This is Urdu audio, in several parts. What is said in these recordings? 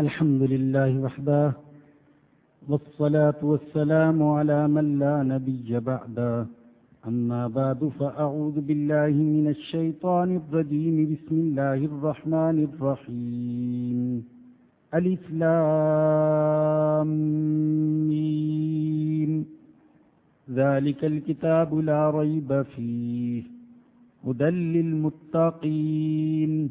الحمد لله وحده، والصلاة والسلام على من لا نبي بعده. أما بعد، فأعوذ بالله من الشيطان الرجيم. بسم الله الرحمن الرحيم. الإسلام ذلك الكتاب لا ريب فيه. هدى للمتقين.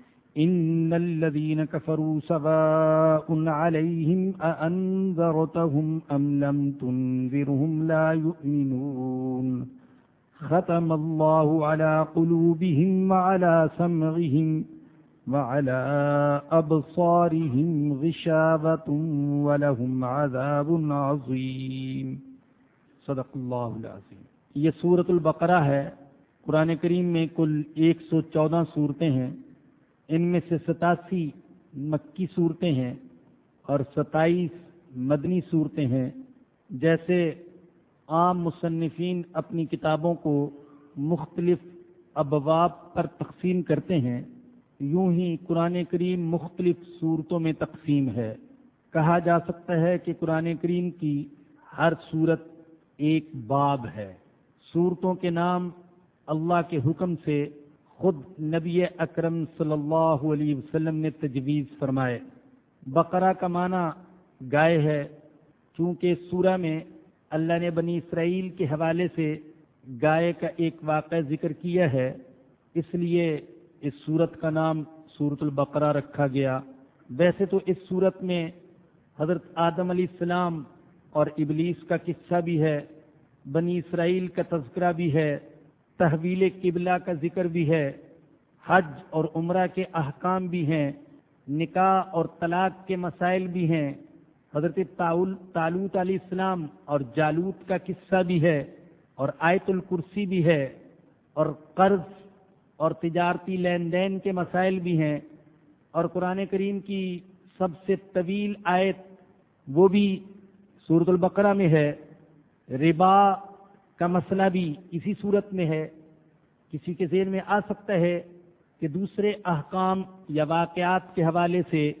إن الذين كفروا سواء عليهم أأنذرتهم أم لم تنذرهم لا يؤمنون ختم الله على قلوبهم وعلى سمعهم وعلى أبصارهم غشابة ولهم عذاب عظيم. صدق اللہ العظیم یہ سورة البقرہ ہے. قرآن کریم میں کل ایک سو چودہ صورتیں ہیں. ان میں سے ستاسی مکی صورتیں ہیں اور ستائیس مدنی صورتیں ہیں۔ جیسے عام مصنفین اپنی کتابوں کو مختلف ابواب پر تقسیم کرتے ہیں۔ یوں ہی قرآن کریم مختلف صورتوں میں تقسیم ہے۔ کہا جا سکتا ہے کہ قرآن کریم کی ہر صورت ایک باب ہے۔ صورتوں کے نام اللہ کے حکم سے خود نبی اکرم صلی اللہ علیہ وسلم نے تجویز فرمائے۔ بقرہ کا معنی گائے ہے، چونکہ سورہ میں اللہ نے بنی اسرائیل کے حوالے سے گائے کا ایک واقعہ ذکر کیا ہے۔ اس لیے اس صورت کا نام صورت البقرہ رکھا گیا۔ ویسے تو اس صورت میں حضرت آدم علیہ السلام اور ابلیس کا قصہ بھی ہے، بنی اسرائیل کا تذکرہ بھی ہے۔ تحویل قبلہ کا ذکر بھی ہے، حج اور عمرہ کے احکام بھی ہیں، نکاح اور طلاق کے مسائل بھی ہیں۔ حضرت تالوت علیہ السلام اور جالوت کا قصہ بھی ہے اور آیت الکرسی بھی ہے اور قرض اور تجارتی لین دین کے مسائل بھی ہیں۔ اور قرآن کریم کی سب سے طویل آیت وہ بھی صورت البقرہ میں ہے۔ ربا کا مسئلہ بھی اسی صورت میں ہے، کسی کے ذہن میں آ سکتا ہے کہ دوسرے احکام یا واقعات کے حوالے سے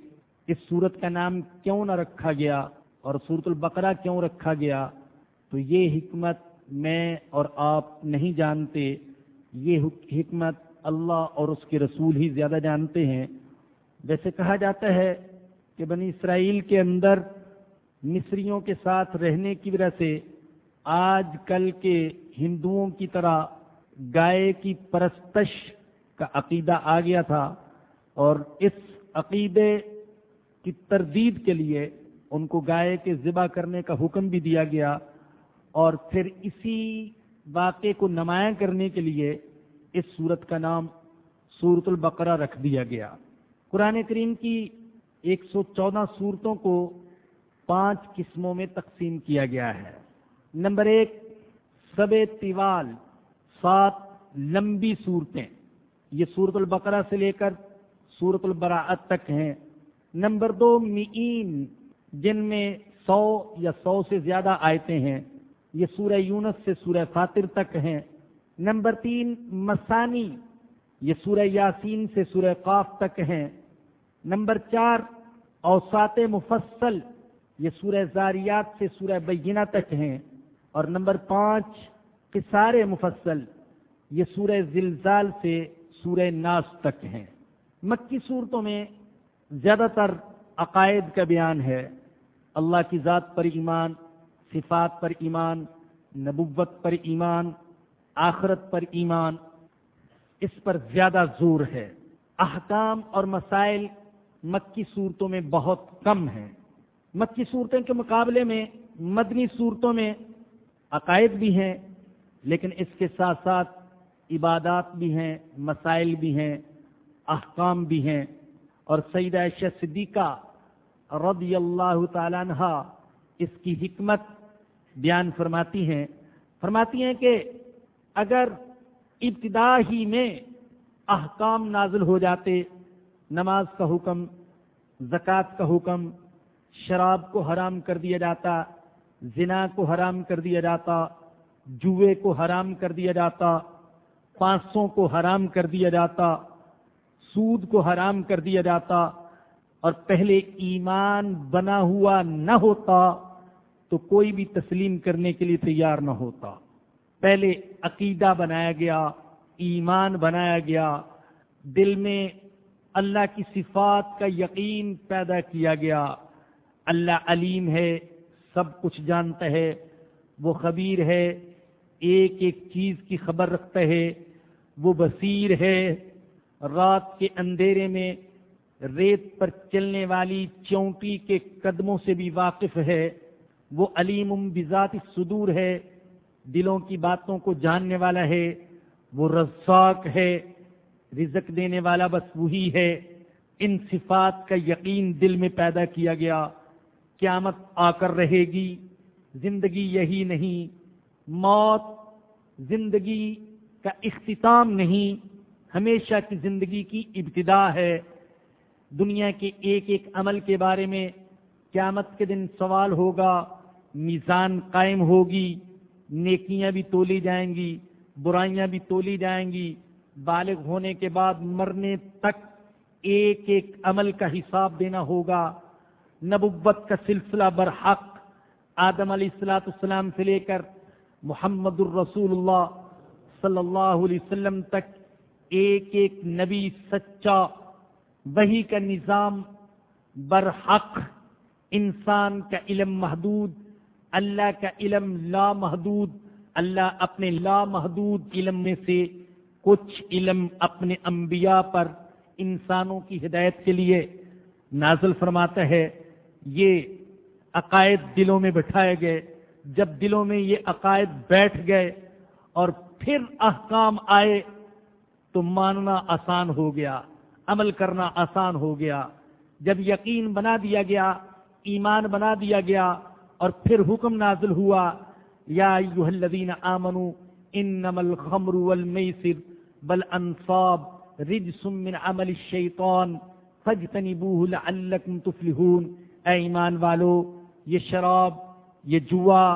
اس صورت کا نام کیوں نہ رکھا گیا اور صورت البقرہ کیوں رکھا گیا، تو یہ حکمت میں اور آپ نہیں جانتے۔ یہ حکمت اللہ اور اس کے رسول ہی زیادہ جانتے ہیں۔ ویسے کہا جاتا ہے کہ بنی اسرائیل کے اندر مصریوں کے ساتھ رہنے کی وجہ سے آج کل کے ہندوؤں کی طرح گائے کی پرستش کا عقیدہ آ گیا تھا اور اس عقیدے کی تردید کے لیے ان کو گائے کے ذبح کرنے کا حکم بھی دیا گیا اور پھر اسی واقعے کو نمایاں کرنے کے لیے اس صورت کا نام سورت البقرہ رکھ دیا گیا۔ قرآن کریم کی ایک سو چودہ صورتوں کو پانچ قسموں میں تقسیم کیا گیا ہے۔ نمبر ایک، سب تیوال سات لمبی صورتیں۔ یہ سورت البقرہ سے لے کر سورت البراعت تک ہیں۔ نمبر دو، مئین، جن میں سو یا سو سے زیادہ آیتیں ہیں۔ یہ سورہ یونس سے سورہ فاتر تک ہیں۔ نمبر تین، مسانی، یہ سورہ یاسین سے سورہ قاف تک ہیں۔ نمبر چار اوسات مفصل، یہ سورہ زاریات سے سورہ بینہ تک ہیں۔ اور نمبر پانچ قصار مفصل یہ سورہ زلزال سے سورہ ناس تک ہیں۔ مکی صورتوں میں زیادہ تر عقائد کا بیان ہے۔ اللہ کی ذات پر ایمان، صفات پر ایمان، نبوت پر ایمان، آخرت پر ایمان، اس پر زیادہ زور ہے۔ احکام اور مسائل مکی صورتوں میں بہت کم ہیں۔ مکی صورتوں کے مقابلے میں، مدنی صورتوں میں عقائد بھی ہیں، لیکن اس کے ساتھ ساتھ عبادات بھی ہیں، مسائل بھی ہیں، احکام بھی ہیں۔ اور سعید عائشہ صدیقہ رضی اللہ تعالیٰ عنہ اس کی حکمت بیان فرماتی ہیں۔ فرماتی ہیں کہ اگر ابتدا ہی میں احکام نازل ہو جاتے، نماز کا حکم، زکوٰۃ کا حکم، شراب کو حرام کر دیا جاتا زنا کو حرام کر دیا جاتا، جوئے کو حرام کر دیا جاتا پانچ کو حرام کر دیا جاتا، سود کو حرام کر دیا جاتا، اور پہلے ایمان بنا ہوا نہ ہوتا تو کوئی بھی تسلیم کرنے کے لیے تیار نہ ہوتا۔ پہلے عقیدہ بنایا گیا، ایمان بنایا گیا، دل میں اللہ کی صفات کا یقین پیدا کیا گیا۔ اللہ علیم ہے سب کچھ جانتا ہے، وہ خبیر ہے، ایک ایک چیز کی خبر رکھتا ہے، وہ بصیر ہے۔ رات کے اندھیرے میں ریت پر چلنے والی چونٹی کے قدموں سے بھی واقف ہے۔ وہ علیم بذات صدور ہے، دلوں کی باتوں کو جاننے والا ہے۔ وہ رزاق ہے، رزق دینے والا بس وہی ہے۔ ان صفات کا یقین دل میں پیدا کیا گیا۔ قیامت آ کر رہے گی۔ زندگی یہی نہیں، موت زندگی کا اختتام نہیں۔ ہمیشہ کی زندگی کی ابتدا ہے۔ دنیا کے ایک ایک عمل کے بارے میں قیامت کے دن سوال ہوگا، میزان قائم ہوگی، نیکیاں بھی تولی جائیں گی، برائیاں بھی تولی جائیں گی۔ بالغ ہونے کے بعد مرنے تک ایک ایک عمل کا حساب دینا ہوگا۔ نبوت کا سلسلہ برحق آدم علیہ السلاۃ السلام سے لے کر محمد الرسول اللہ صلی اللہ علیہ وسلم تک ایک ایک نبی سچا وہی کا نظام برحق انسان کا علم محدود، اللہ کا علم لا محدود، اللہ اپنے لا محدود علم میں سے کچھ علم اپنے انبیاء پر انسانوں کی ہدایت کے لیے نازل فرماتا ہے۔ یہ عقائد دلوں میں بٹھائے گئے۔ جب دلوں میں یہ عقائد بیٹھ گئے اور پھر احکام آئے تو ماننا آسان ہو گیا، عمل کرنا آسان ہو گیا۔ جب یقین بنا دیا گیا، ایمان بنا دیا گیا اور پھر حکم نازل ہوا، یا الذین آمنوا انما الخمر والمیسر بل انصاب رجس من عمل الشیطان فاجتنبوه لعلکم تفلحون۔ اے ایمان والو، یہ شراب، یہ جوا،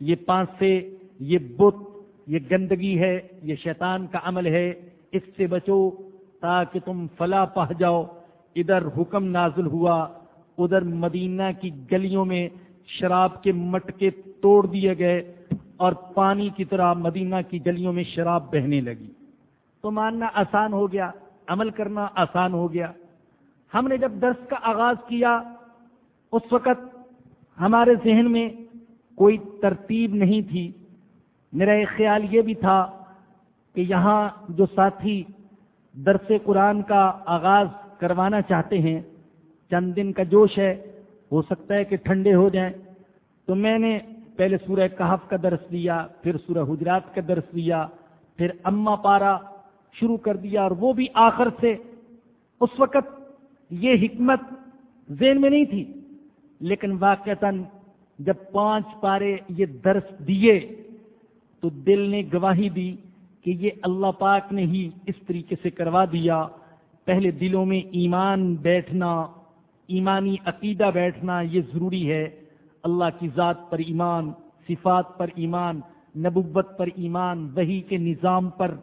یہ پانسے، یہ بت، یہ گندگی ہے، یہ شیطان کا عمل ہے، اس سے بچو تاکہ تم فلا پہ جاؤ۔ ادھر حکم نازل ہوا، ادھر مدینہ کی گلیوں میں شراب کے مٹکے توڑ دیے گئے اور پانی کی طرح مدینہ کی گلیوں میں شراب بہنے لگی۔ تو ماننا آسان ہو گیا، عمل کرنا آسان ہو گیا۔ ہم نے جب درس کا آغاز کیا اس وقت ہمارے ذہن میں کوئی ترتیب نہیں تھی۔ میرا ایک خیال یہ بھی تھا کہ یہاں جو ساتھی درس قرآن کا آغاز کروانا چاہتے ہیں، چند دن کا جوش ہے، ہو سکتا ہے کہ ٹھنڈے ہو جائیں۔ تو میں نے پہلے سورہ کہف کا درس دیا پھر سورہ حجرات کا درس دیا پھر اما پارا شروع کر دیا اور وہ بھی آخر سے۔ اس وقت یہ حکمت ذہن میں نہیں تھی۔ لیکن واقعتا جب پانچ پارے یہ درس دیے تو دل نے گواہی دی کہ یہ اللہ پاک نے ہی اس طریقے سے کروا دیا۔ پہلے دلوں میں ایمان بیٹھنا، ایمانی عقیدہ بیٹھنا یہ ضروری ہے۔ اللہ کی ذات پر ایمان، صفات پر ایمان، نبوت پر ایمان وہی کے نظام پر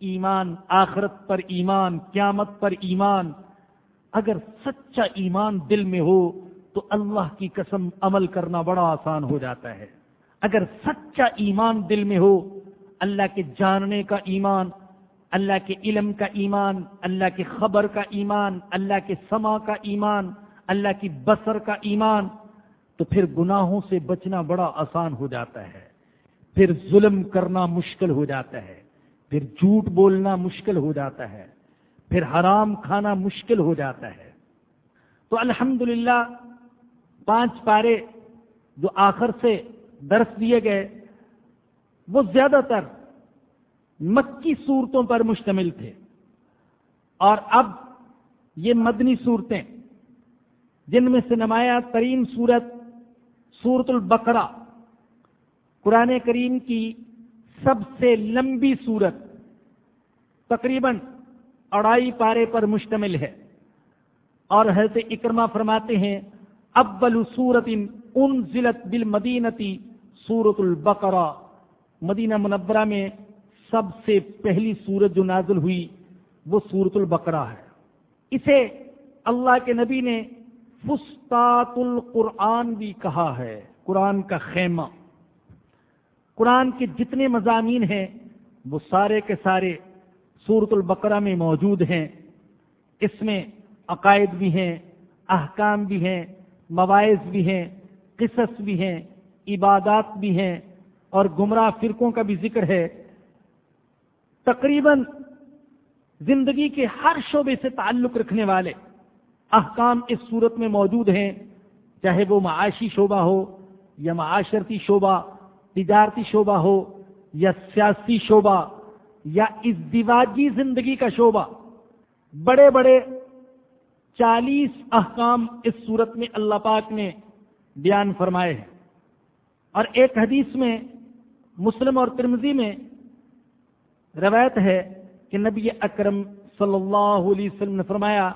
ایمان، آخرت پر ایمان، قیامت پر ایمان۔ اگر سچا ایمان دل میں ہو تو اللہ کی قسم عمل کرنا بڑا آسان ہو جاتا ہے۔ اگر سچا ایمان دل میں ہو، اللہ کے جاننے کا ایمان، اللہ کے علم کا ایمان، اللہ کے خبر کا ایمان، اللہ کے سما کا ایمان، اللہ کی بسر کا ایمان، تو پھر گناہوں سے بچنا بڑا آسان ہو جاتا ہے۔ پھر ظلم کرنا مشکل ہو جاتا ہے۔ پھر جھوٹ بولنا مشکل ہو جاتا ہے۔ پھر حرام کھانا مشکل ہو جاتا ہے۔ تو الحمد پانچ پارے جو آخر سے درس دیے گئے، وہ زیادہ تر مکی صورتوں پر مشتمل تھے۔ اور اب یہ مدنی صورتیں، جن میں سے نمایاں ترین صورت سورت البقرہ، قرآن کریم کی سب سے لمبی صورت تقریباً اڑائی پارے پر مشتمل ہے۔ اور حضرت اکرما فرماتے ہیں ابل سورت ان ضلعت بل مدینتی سورت البقرا مدینہ منورہ میں سب سے پہلی سورت جو نازل ہوئی وہ سورت البقرا ہے۔ اسے اللہ کے نبی نے فستات القرآن بھی کہا ہے، قرآن کا خیمہ۔ قرآن کے جتنے مضامین ہیں وہ سارے کے سارے سورت البقرہ میں موجود ہیں۔ اس میں عقائد بھی ہیں، احکام بھی ہیں مواعظ بھی ہیں، قصص بھی ہیں، عبادات بھی ہیں اور گمراہ فرقوں کا بھی ذکر ہے۔ تقریباً زندگی کے ہر شعبے سے تعلق رکھنے والے احکام اس صورت میں موجود ہیں، چاہے وہ معاشی شعبہ ہو یا معاشرتی شعبہ، تجارتی شعبہ ہو یا سیاسی شعبہ یا ازدواجی زندگی کا شعبہ، بڑے بڑے چالیس احکام اس صورت میں اللہ پاک نے بیان فرمائے ہیں۔ اور ایک حدیث میں مسلم اور ترمزی میں روایت ہے کہ نبی اکرم صلی اللہ علیہ وسلم نے فرمایا،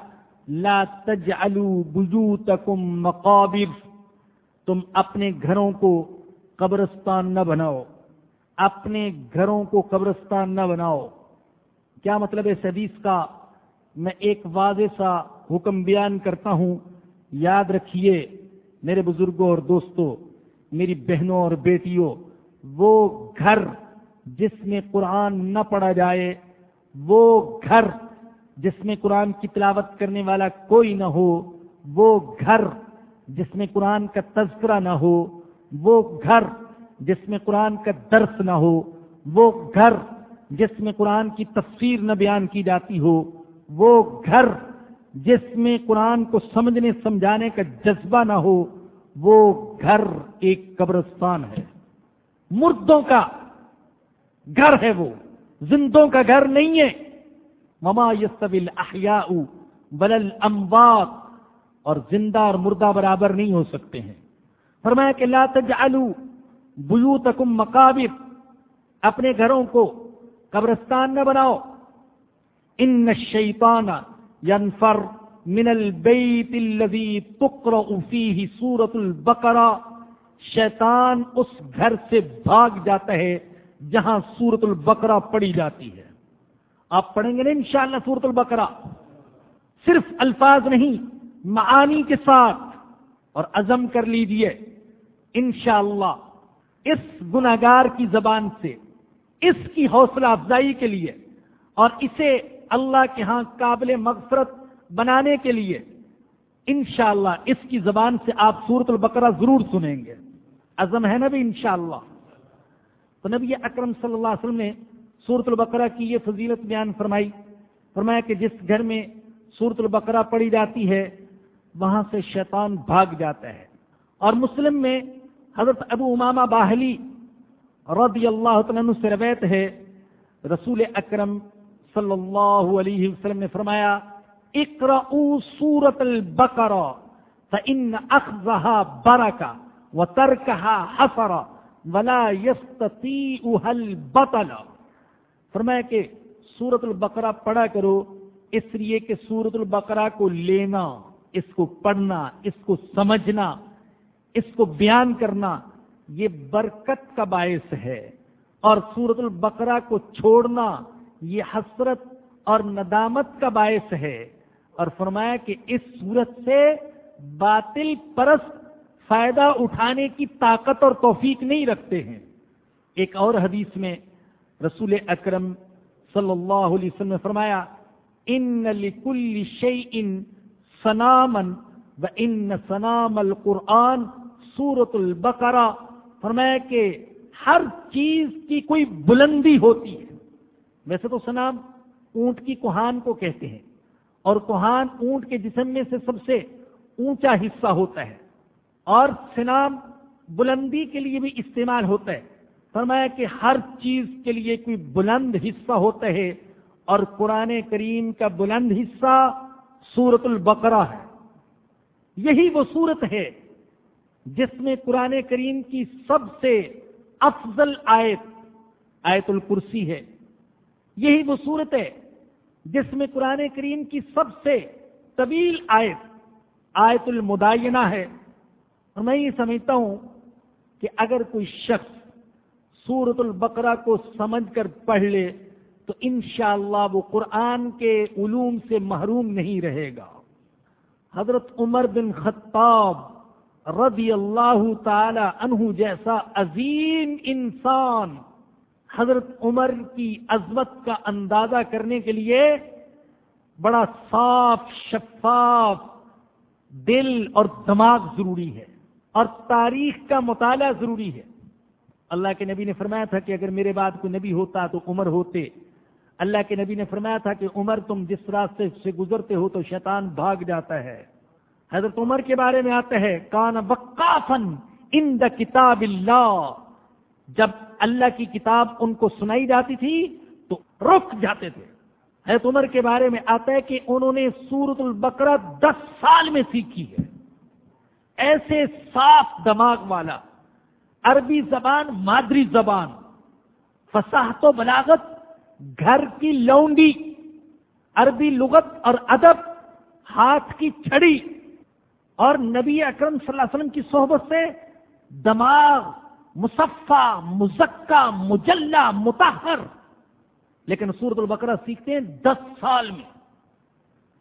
لا تجعلوا بجوتکم مقابر۔ تم اپنے گھروں کو قبرستان نہ بناؤ۔ اپنے گھروں کو قبرستان نہ بناؤ۔ کیا مطلب ہے حدیث کا؟ میں ایک واضح سا حکم بیان کرتا ہوں، یاد رکھیے میرے بزرگوں اور دوستوں، میری بہنوں اور بیٹیوں، وہ گھر جس میں قرآن نہ پڑھا جائے، وہ گھر جس میں قرآن کی تلاوت کرنے والا کوئی نہ ہو، وہ گھر جس میں قرآن کا تذکرہ نہ ہو، وہ گھر جس میں قرآن کا درس نہ ہو، وہ گھر جس میں قرآن کی تفسیر نہ بیان کی جاتی ہو، وہ گھر جس میں قرآن کو سمجھنے سمجھانے کا جذبہ نہ ہو، وہ گھر ایک قبرستان ہے۔ مردوں کا گھر ہے وہ، زندوں کا گھر نہیں ہے۔ مما یستویل احیاء بلل اموات اور زندہ اور مردہ برابر نہیں ہو سکتے ہیں۔ فرمایا کہ لا تجعلوا بیوتکم مقابر۔ اپنے گھروں کو قبرستان نہ بناؤ۔ ان الشیطان ینفر من البیت الذي تقرأ فيه سورة البقرہ شیطان اس گھر سے بھاگ جاتا ہے جہاں سورت البقرہ پڑھی جاتی ہے. آپ پڑھیں گے نا انشاءاللہ سورت البقرہ صرف الفاظ نہیں، معانی کے ساتھ. اور عزم کر لیجیے، انشاءاللہ اس گناگار کی زبان سے، اس کی حوصلہ افزائی کے لیے، اور اسے اللہ کے ہاں قابل مغفرت بنانے کے لیے انشاءاللہ اس کی زبان سے آپ سورت البقرہ ضرور سنیں گے۔ عزم ہے نبی انشاءاللہ۔ تو نبی اکرم صلی اللہ علیہ وسلم نے سورت البقرہ کی یہ فضیلت بیان فرمائی۔ فرمایا کہ جس گھر میں سورت البقرہ پڑھی جاتی ہے، وہاں سے شیطان بھاگ جاتا ہے۔ اور مسلم میں حضرت ابو امامہ باہلی رضی اللہ عنہ سے روایت ہے، رسول اکرم صلی اللہ علیہ وسلم نے فرمایا، اقرأوا سورت البقرہ فإن أخذها بركة وتركها حسرة ولا يستطيعها البطل. فرمایا کہ سورت البقرہ پڑھا کرو، اس لیے کہ سورت البقرہ کو لینا، اس کو پڑھنا، اس کو سمجھنا، اس کو بیان کرنا، یہ برکت کا باعث ہے۔ اور سورت البقرہ کو چھوڑنا یہ حسرت اور ندامت کا باعث ہے اور فرمایا کہ اس صورت سے باطل پرست فائدہ اٹھانے کی طاقت اور توفیق نہیں رکھتے ہیں۔ ایک اور حدیث میں رسول اکرم صلی اللہ علیہ وسلم نے فرمایا، ان لکل شیء سنامن و ان سنام القرآن سورت البقرہ۔ فرمایا کہ ہر چیز کی کوئی بلندی ہوتی ہے۔ ویسے تو سنام اونٹ کی کوہان کو کہتے ہیں، اور کوہان اونٹ کے جسم میں سے سب سے اونچا حصہ ہوتا ہے، اور سنام بلندی کے لیے بھی استعمال ہوتا ہے۔ فرمایا کہ ہر چیز کے لیے کوئی بلند حصہ ہوتا ہے، اور قرآن کریم کا بلند حصہ سورت البقرہ ہے۔ یہی وہ صورت ہے جس میں قرآن کریم کی سب سے افضل آیت آیت الکرسی ہے۔ یہی وہ صورت ہے جس میں قرآن کریم کی سب سے طویل آیت آیت المدینہ ہے۔ اور میں یہ سمجھتا ہوں کہ اگر کوئی شخص سورت البقرہ کو سمجھ کر پڑھ لے، تو انشاءاللہ وہ قرآن کے علوم سے محروم نہیں رہے گا۔ حضرت عمر بن خطاب رضی اللہ تعالی عنہ جیسا عظیم انسان حضرت عمر کی عظمت کا اندازہ کرنے کے لیے بڑا صاف، شفاف دل اور دماغ ضروری ہے اور تاریخ کا مطالعہ ضروری ہے۔ اللہ کے نبی نے فرمایا تھا کہ اگر میرے بعد کوئی نبی ہوتا تو عمر ہوتے۔ اللہ کے نبی نے فرمایا تھا کہ عمر تم جس راستے سے گزرتے ہو تو شیطان بھاگ جاتا ہے۔ حضرت عمر کے بارے میں آتا ہے، کان وقافن ان دا کتاب اللہ جب اللہ کی کتاب ان کو سنائی جاتی تھی تو رک جاتے تھے۔ حضرت عمر کے بارے میں آتا ہے کہ انہوں نے سورت البقرہ دس سال میں سیکھی ہے۔ ایسے صاف دماغ والا، عربی زبان مادری زبان فصاحت و بلاغت، گھر کی لونڈی، عربی لغت اور ادب، ہاتھ کی چھڑی۔ اور نبی اکرم صلی اللہ علیہ وسلم کی صحبت سے دماغ مصفہ، مزکہ، مجلہ متحر لیکن سورت البقرہ سیکھتے ہیں دس سال میں۔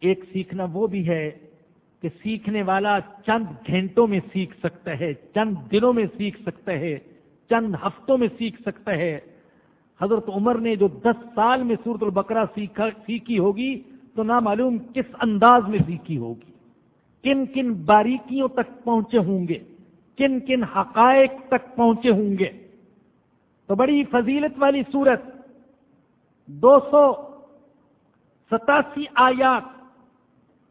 ایک سیکھنا وہ بھی ہے کہ سیکھنے والا چند گھنٹوں میں سیکھ سکتا ہے، چند دنوں میں سیکھ سکتا ہے، چند ہفتوں میں سیکھ سکتا ہے۔ حضرت عمر نے جو دس سال میں سورت البقرہ سیکھی ہوگی تو نامعلوم کس انداز میں سیکھی ہوگی؟ کن کن باریکیوں تک پہنچے ہوں گے؟ کن کن حقائق تک پہنچے ہوں گے۔ تو بڑی فضیلت والی صورت، دو سو ستاسی آیات،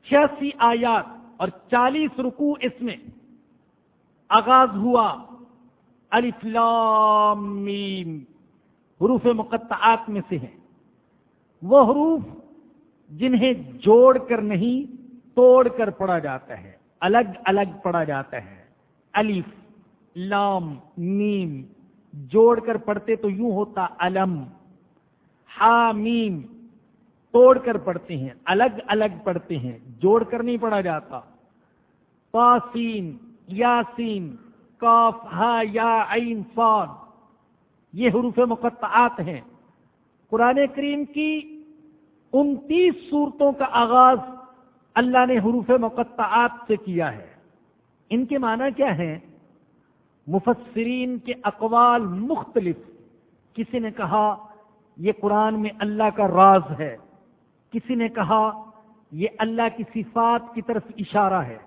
چھیاسی آیات اور چالیس رکو اس میں آغاز ہوا۔ میم، حروف مقطعات میں سے ہیں۔ وہ حروف جنہیں جوڑ کر نہیں، توڑ کر پڑھا جاتا ہے، الگ الگ پڑھا جاتا ہے۔ الف، لام، میم، جوڑ کر پڑھتے تو یوں ہوتا علم ہا میم، توڑ کر پڑھتے ہیں، الگ الگ پڑھتے ہیں، جوڑ کر نہیں پڑھا جاتا پاسین یاسین کاف، ہا، یا، عین فاد یہ حروف مقطعات ہیں۔ قرآن کریم کی انتیس صورتوں کا آغاز اللہ نے حروف مقطعات سے کیا ہے۔ ان کے معنی کیا ہیں؟ مفسرین کے اقوال مختلف۔ کسی نے کہا یہ قرآن میں اللہ کا راز ہے۔ کسی نے کہا یہ اللہ کی صفات کی طرف اشارہ ہے۔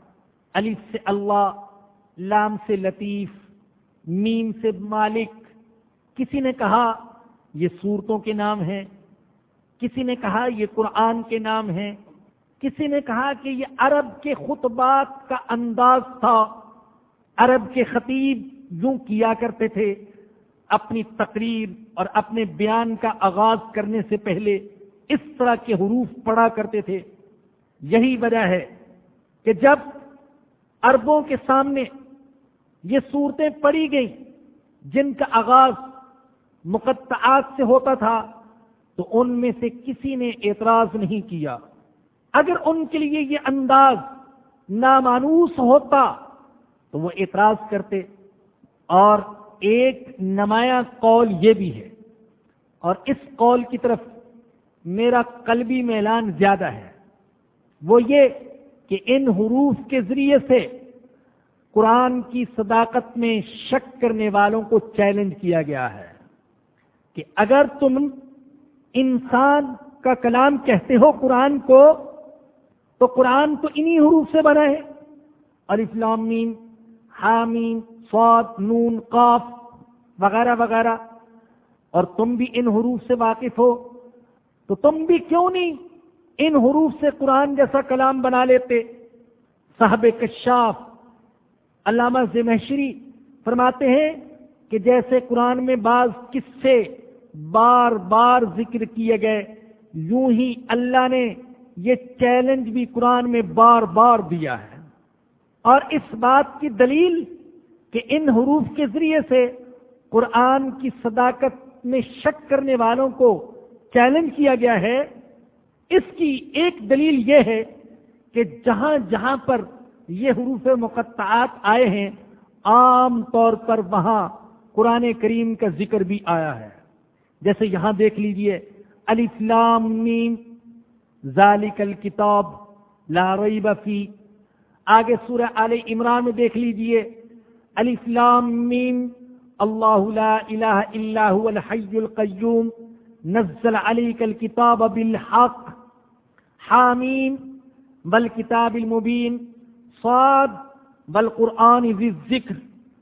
علی سے اللہ، لام سے لطیف، میم سے مالک۔ کسی نے کہا یہ صورتوں کے نام ہیں۔ کسی نے کہا یہ قرآن کے نام ہیں۔ کسی نے کہا کہ یہ عرب کے خطبات کا انداز تھا۔ عرب کے خطیب یوں کیا کرتے تھے، اپنی تقریر اور اپنے بیان کا آغاز کرنے سے پہلے اس طرح کے حروف پڑھا کرتے تھے۔ یہی وجہ ہے کہ جب عربوں کے سامنے یہ صورتیں پڑی گئیں، جن کا آغاز مقطعات سے ہوتا تھا، تو ان میں سے کسی نے اعتراض نہیں کیا۔ اگر ان کے لیے یہ انداز نامانوس ہوتا تو وہ اعتراض کرتے اور ایک نمایاں قول یہ بھی ہے اور اس قول کی طرف میرا قلبی میلان زیادہ ہے وہ یہ کہ ان حروف کے ذریعے سے قرآن کی صداقت میں شک کرنے والوں کو چیلنج کیا گیا ہے کہ اگر تم انسان کا کلام کہتے ہو قرآن کو تو قرآن تو انہی حروف سے بنا ہے۔ الفلامین حامین سواد نون، قاف وغیرہ وغیرہ۔ اور تم بھی ان حروف سے واقف ہو۔ تو تم بھی کیوں نہیں ان حروف سے قرآن جیسا کلام بنا لیتے؟ صاحب کشاف، علامہ زمحشری فرماتے ہیں کہ جیسے قرآن میں بعض قصے بار بار ذکر کیے گئے، یوں ہی اللہ نے یہ چیلنج بھی قرآن میں بار بار دیا ہے۔ اور اس بات کی دلیل کہ ان حروف کے ذریعے سے قرآن کی صداقت میں شک کرنے والوں کو چیلنج کیا گیا ہے، اس کی ایک دلیل یہ ہے کہ جہاں جہاں پر یہ حروف مقطعات آئے ہیں، عام طور پر وہاں قرآن کریم کا ذکر بھی آیا ہے۔ جیسے یہاں دیکھ لیجیے میم ذالک الکتاب لا ریب فی۔ آگے سورہ آل عمران میں دیکھ لیجیے۔ میم۔ اللہ لا الہ الا هو الحی القیوم۔ نزل علیک الکتاب بالحق۔ حامیم۔ والکتاب المبین۔ صاد۔ والقرآن ذی الذکر۔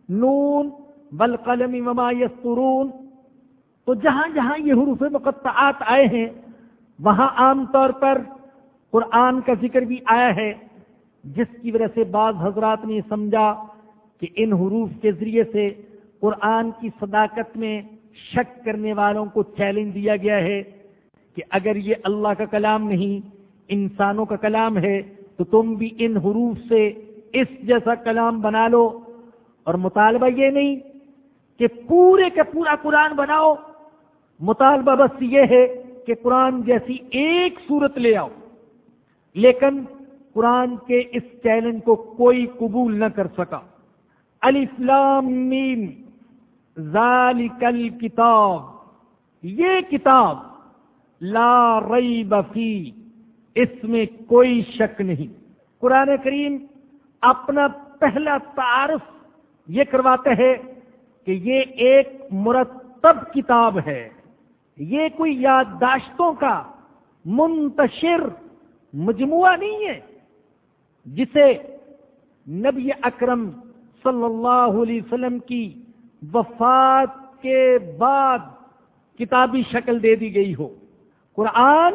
نون۔ والقلم وما یسترون تو جہاں جہاں یہ حروف مقطعات آئے ہیں وہاں عام طور پر قرآن کا ذکر بھی آیا ہے، جس کی وجہ سے بعض حضرات نے سمجھا کہ ان حروف کے ذریعے سے قرآن کی صداقت میں شک کرنے والوں کو چیلنج دیا گیا ہے کہ اگر یہ اللہ کا کلام نہیں، انسانوں کا کلام ہے، تو تم بھی ان حروف سے اس جیسا کلام بنا لو۔ اور مطالبہ یہ نہیں کہ پورے کا پورا قرآن بناؤ، مطالبہ بس یہ ہے کہ قرآن جیسی ایک صورت لے آؤ، لیکن قرآن کے اس چیلنج کو کوئی قبول نہ کر سکا۔ میم، ذالک الکتاب، یہ کتاب لا ریب فی، اس میں کوئی شک نہیں۔ قرآن کریم اپنا پہلا تعارف یہ کرواتے ہیں کہ یہ ایک مرتب کتاب ہے۔ یہ کوئی یادداشتوں کا منتشر مجموعہ نہیں ہے جسے نبی اکرم صلی اللہ علیہ وسلم کی وفات کے بعد کتابی شکل دے دی گئی ہو۔ قرآن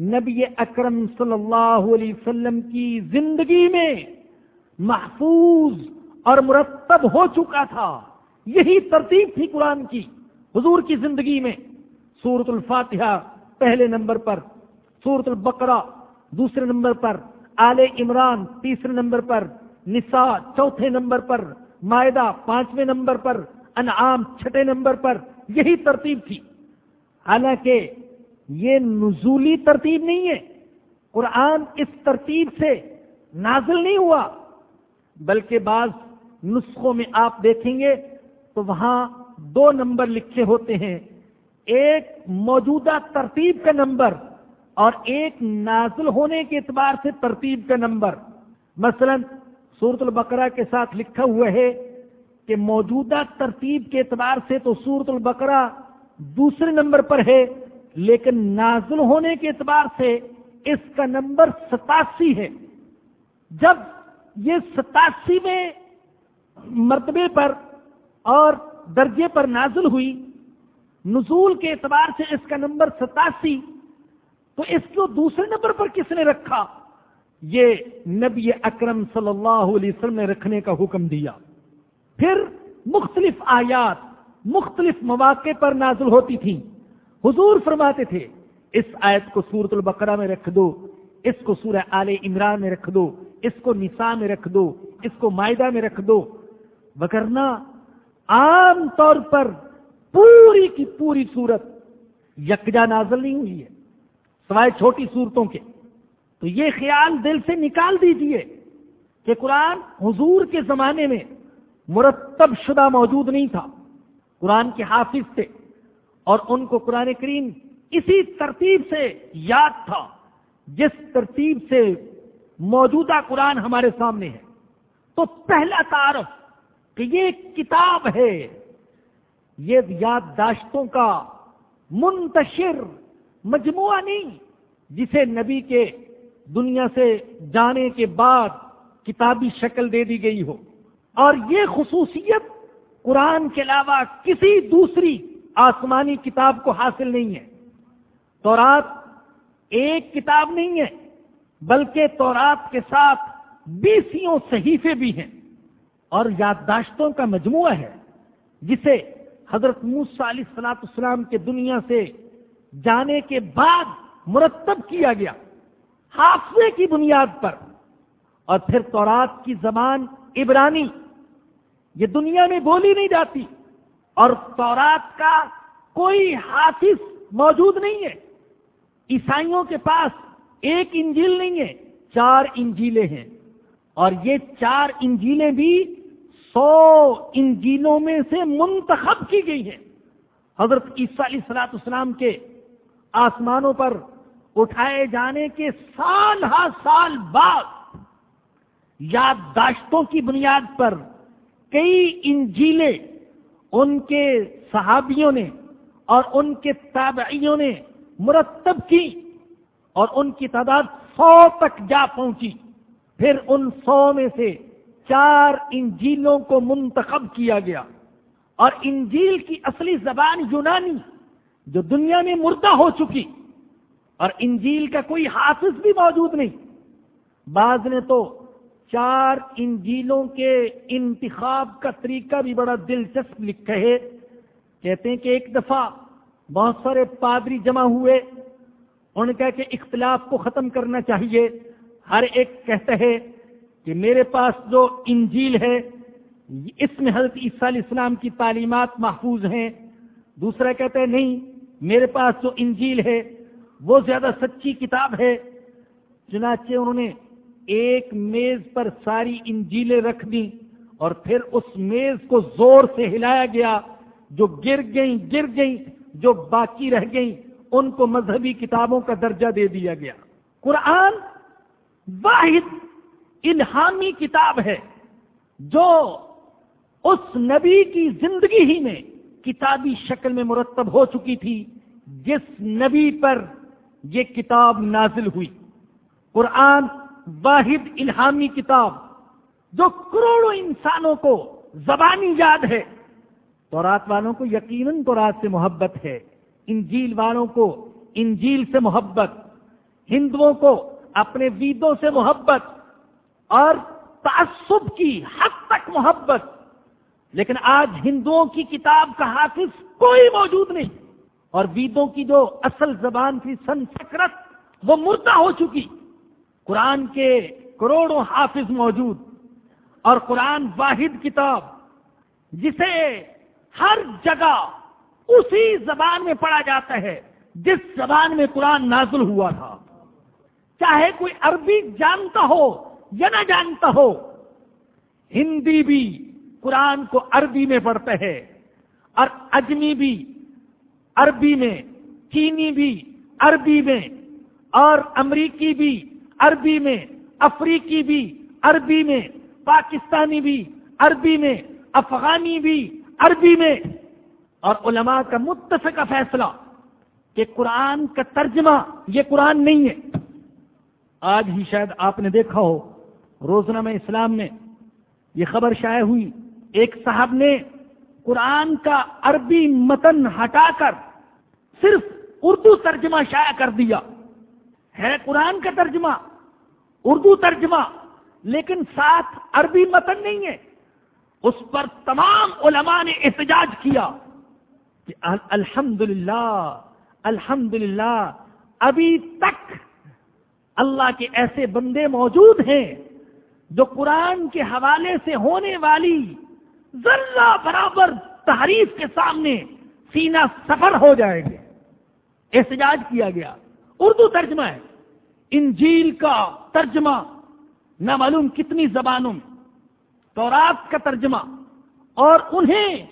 نبی اکرم صلی اللہ علیہ وسلم کی زندگی میں محفوظ اور مرتب ہو چکا تھا۔ یہی ترتیب تھی قرآن کی۔ حضور کی زندگی میں۔ سورت الفاتحہ پہلے نمبر پر سورت البقرہ دوسرے نمبر پر، آل عمران تیسرے نمبر پر، نساء چوتھے نمبر پر معدہ پانچویں نمبر پر، انعام چھٹے نمبر پر، یہی ترتیب تھی۔ حالانکہ یہ نزولی ترتیب نہیں ہے۔ قرآن اس ترتیب سے نازل نہیں ہوا، بلکہ بعض نسخوں میں آپ دیکھیں گے تو وہاں دو نمبر لکھے ہوتے ہیں۔ ایک موجودہ ترتیب کا نمبر اور ایک نازل ہونے کے اعتبار سے ترتیب کا نمبر۔ مثلا سورت البقرہ کے ساتھ لکھا ہوا ہے کہ موجودہ ترتیب کے اعتبار سے تو سورت البقرہ دوسرے نمبر پر ہے، لیکن نازل ہونے کے اعتبار سے اس کا نمبر ستاسی ہے۔ جب یہ ستاسی میں مرتبے پر اور درجے پر نازل ہوئی نزول کے اعتبار سے اس کا نمبر ستاسی، تو اس کو دوسرے نمبر پر کس نے رکھا؟ یہ نبی اکرم صلی اللہ علیہ وسلم نے رکھنے کا حکم دیا۔ پھر مختلف آیات، مختلف مواقع پر نازل ہوتی تھیں۔ حضور فرماتے تھے، اس آیت کو سورت البقرہ میں رکھ دو، اس کو سورہ آل عمران میں رکھ دو، اس کو نساء میں رکھ دو، اس کو معدہ میں رکھ دو۔ وکرنا عام طور پر پوری کی پوری صورت یکجا نازل نہیں ہوئی ہے، سوائے چھوٹی صورتوں کے۔ تو یہ خیال دل سے نکال دیجیے کہ قرآن حضور کے زمانے میں مرتب شدہ موجود نہیں تھا۔ قرآن کے حافظ تھے اور ان کو قرآن کریم اسی ترتیب سے یاد تھا، جس ترتیب سے موجودہ قرآن ہمارے سامنے ہے۔ تو پہلا تعارف کہ یہ کتاب ہے۔ یہ یادداشتوں کا منتشر مجموعہ نہیں جسے نبی کے دنیا سے جانے کے بعد کتابی شکل دے دی گئی ہو۔ اور یہ خصوصیت قرآن کے علاوہ کسی دوسری آسمانی کتاب کو حاصل نہیں ہے۔ تورات ایک کتاب نہیں ہے، بلکہ تورات کے ساتھ بیسوں صحیفے بھی ہیں۔ اور یادداشتوں کا مجموعہ ہے جسے حضرت موسا علیہ السلاط اسلام کے دنیا سے جانے کے بعد مرتب کیا گیا، حافظے کی بنیاد پر۔ اور پھر تورات کی زبان عبرانی، یہ دنیا میں بولی نہیں جاتی۔ اور تورات کا کوئی حافظ موجود نہیں ہے۔ عیسائیوں کے پاس ایک انجیل نہیں ہے، چار انجیلیں ہیں۔ اور یہ چار انجیلیں بھی سو انجیلوں میں سے منتخب کی گئی ہیں۔ حضرت عیسیٰ علیہ السلاط اسلام کے آسمانوں پر اٹھائے جانے کے سال ہر سال بعد یادداشتوں کی بنیاد پر کئی انجیلیں ان کے صحابیوں نے اور ان کے تابعیوں نے مرتب کی اور ان کی تعداد سو تک جا پہنچی۔ پھر ان سو میں سے چار انجیلوں کو منتخب کیا گیا اور انجیل کی اصلی زبان یونانی جو دنیا میں مردہ ہو چکی اور انجیل کا کوئی حافظ بھی موجود نہیں۔ بعض نے تو چار انجیلوں کے انتخاب کا طریقہ بھی بڑا دلچسپ لکھا ہے کہتے ہیں کہ ایک دفعہ بہت سارے پادری جمع ہوئے۔ انہوں نے کہا کہ اختلاف کو ختم کرنا چاہیے۔ ہر ایک کہتا ہے کہ میرے پاس جو انجیل ہے، اس میں حضرت عیسیٰ علیہ السلام کی تعلیمات محفوظ ہیں۔ دوسرا کہتا ہے، نہیں، میرے پاس جو انجیل ہے، وہ زیادہ سچی کتاب ہے۔ چنانچہ انہوں نے ایک میز پر ساری انجیلیں رکھ دی اور پھر اس میز کو زور سے ہلایا گیا۔ جو گر گئیں گر گئیں، جو باقی رہ گئیں، ان کو مذہبی کتابوں کا درجہ دے دیا گیا۔ قرآن واحد الہامی کتاب ہے جو اس نبی کی زندگی ہی میں کتابی شکل میں مرتب ہو چکی تھی، جس نبی پر یہ کتاب نازل ہوئی۔ قرآن واحد الہامی کتاب جو کروڑوں انسانوں کو زبانی یاد ہے۔ تو رات والوں کو یقیناً تو رات سے محبت ہے، انجیل والوں کو انجیل سے محبت، ہندوؤں کو اپنے ویدوں سے محبت۔ اور تعصب کی حد تک محبت۔ لیکن آج ہندوؤں کی کتاب کا حافظ کوئی موجود نہیں۔ اور ویدوں کی جو اصل زبان تھی سنسکرت وہ مردہ ہو چکی۔ قرآن کے کروڑوں حافظ موجود۔ اور قرآن واحد کتاب، جسے ہر جگہ اسی زبان میں پڑھا جاتا ہے، جس زبان میں قرآن نازل ہوا تھا۔ چاہے کوئی عربی جانتا ہو یا نہ جانتا ہو، ہندی بھی قرآن کو عربی میں پڑھتا ہے اور اجمی بھی عربی میں، چینی بھی عربی میں اور امریکی بھی عربی میں، افریقی بھی عربی میں، پاکستانی بھی عربی میں، افغانی بھی عربی میں۔ اور علماء کا متفقہ فیصلہ کہ قرآن کا ترجمہ، یہ قرآن نہیں ہے۔ آج ہی شاید آپ نے دیکھا ہو روزنامہ اسلام میں یہ خبر شائع ہوئی۔ ایک صاحب نے قرآن کا عربی متن ہٹا کر صرف اردو ترجمہ شائع کر دیا۔ ہے قرآن کا ترجمہ، اردو ترجمہ، لیکن ساتھ عربی متن نہیں ہے۔ اس پر تمام علماء نے احتجاج کیا کہ الحمد للہ الحمد للہ ابھی تک اللہ کے ایسے بندے موجود ہیں جو قرآن کے حوالے سے ہونے والی ذرہ برابر تحریف کے سامنے سینہ سفر ہو جائے گے۔ احتجاج کیا گیا۔ اردو ترجمہ ہے۔ انجیل کا ترجمہ، نہ معلوم کتنی زبانوں میں۔ تورات کا ترجمہ اور انہیں